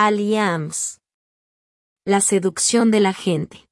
Aliams. La seducción de la gente.